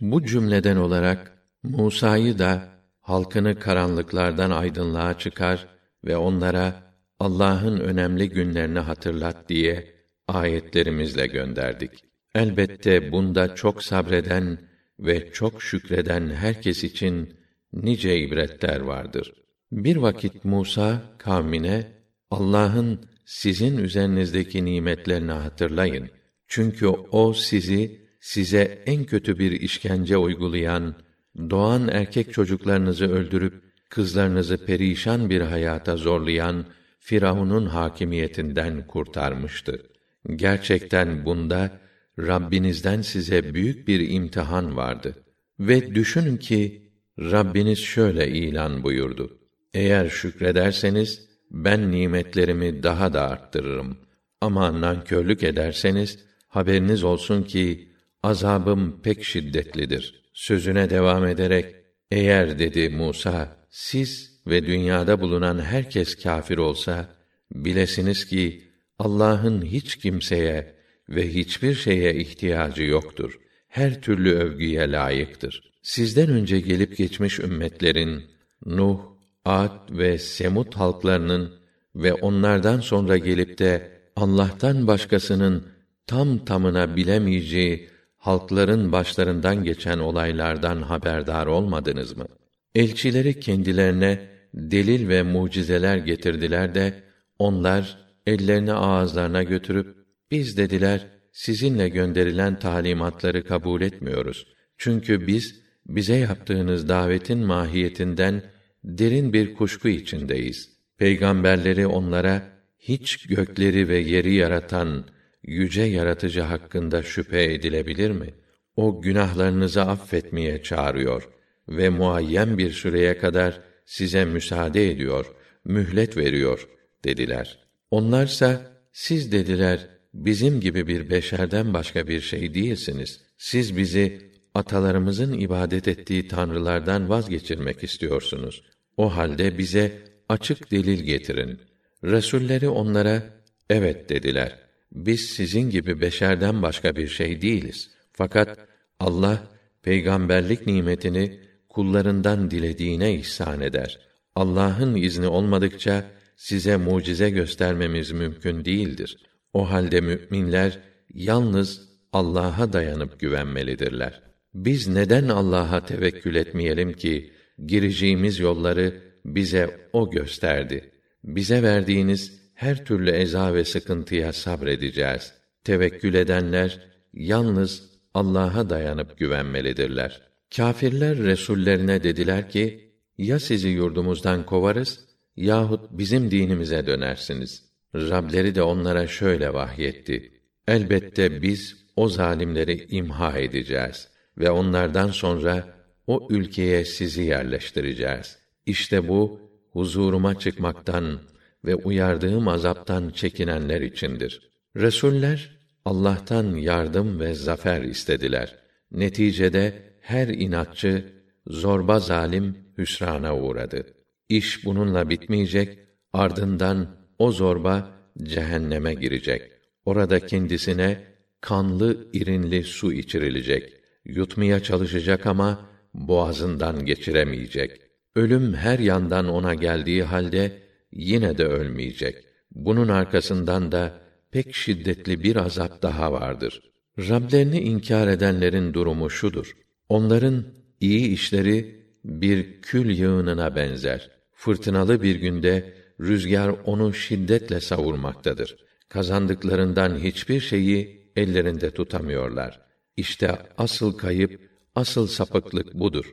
Bu cümleden olarak Musa'yı da halkını karanlıklardan aydınlığa çıkar ve onlara Allah'ın önemli günlerini hatırlat diye ayetlerimizle gönderdik. Elbette bunda çok sabreden ve çok şükreden herkes için nice ibretler vardır. Bir vakit Musa kavmine Allah'ın sizin üzerinizdeki nimetlerini hatırlayın. Çünkü o sizi size en kötü bir işkence uygulayan, doğan erkek çocuklarınızı öldürüp kızlarınızı perişan bir hayata zorlayan Firavun'un hakimiyetinden kurtarmıştı. Gerçekten bunda Rabbinizden size büyük bir imtihan vardı. Ve düşünün ki Rabbiniz şöyle ilan buyurdu. Eğer şükrederseniz ben nimetlerimi daha da arttırırım. Ama nankörlük ederseniz haberiniz olsun ki azabım pek şiddetlidir. Sözüne devam ederek eğer dedi Musa siz ve dünyada bulunan herkes kâfir olsa bilesiniz ki Allah'ın hiç kimseye ve hiçbir şeye ihtiyacı yoktur. Her türlü övgüye layıktır. Sizden önce gelip geçmiş ümmetlerin Nuh, Ad ve Semut halklarının ve onlardan sonra gelip de Allah'tan başkasının tam tamına bilemeyeceği halkların başlarından geçen olaylardan haberdar olmadınız mı? Elçileri kendilerine delil ve mucizeler getirdiler de onlar ellerini ağızlarına götürüp biz dediler sizinle gönderilen talimatları kabul etmiyoruz. Çünkü biz bize yaptığınız davetin mahiyetinden derin bir kuşku içindeyiz. Peygamberleri onlara hiç gökleri ve yeri yaratan yüce yaratıcı hakkında şüphe edilebilir mi? O günahlarınızı affetmeye çağırıyor ve muayyen bir süreye kadar size müsaade ediyor, mühlet veriyor dediler. Onlarsa siz dediler bizim gibi bir beşerden başka bir şey değilsiniz. Siz bizi atalarımızın ibadet ettiği tanrılardan vazgeçirmek istiyorsunuz. O halde bize açık delil getirin. Resulleri onlara evet dediler. Biz sizin gibi beşerden başka bir şey değiliz. Fakat Allah peygamberlik nimetini kullarından dilediğine ihsan eder. Allah'ın izni olmadıkça size mucize göstermemiz mümkün değildir. O halde müminler yalnız Allah'a dayanıp güvenmelidirler. Biz neden Allah'a tevekkül etmeyelim ki gireceğimiz yolları bize o gösterdi. Bize verdiğiniz her türlü eza ve sıkıntıya sabredeceğiz. Tevekkül edenler yalnız Allah'a dayanıp güvenmelidirler. Kâfirler resullerine dediler ki: Ya sizi yurdumuzdan kovarız yahut bizim dinimize dönersiniz. Rableri de onlara şöyle vahyetti. Elbette biz o zalimleri imha edeceğiz ve onlardan sonra o ülkeye sizi yerleştireceğiz. İşte bu huzuruma çıkmaktan ve uyardığım azaptan çekinenler içindir. Resuller Allah'tan yardım ve zafer istediler. Neticede her inatçı, zorba zalim hüsrana uğradı. İş bununla bitmeyecek, ardından o zorba cehenneme girecek. Orada kendisine kanlı irinli su içirilecek. Yutmaya çalışacak ama boğazından geçiremeyecek. Ölüm her yandan ona geldiği halde yine de ölmeyecek. Bunun arkasından da pek şiddetli bir azap daha vardır. Rablerini inkar edenlerin durumu şudur. Onların iyi işleri bir kül yığınına benzer. Fırtınalı bir günde rüzgar onu şiddetle savurmaktadır. Kazandıklarından hiçbir şeyi ellerinde tutamıyorlar. İşte asıl kayıp, asıl sapıklık budur.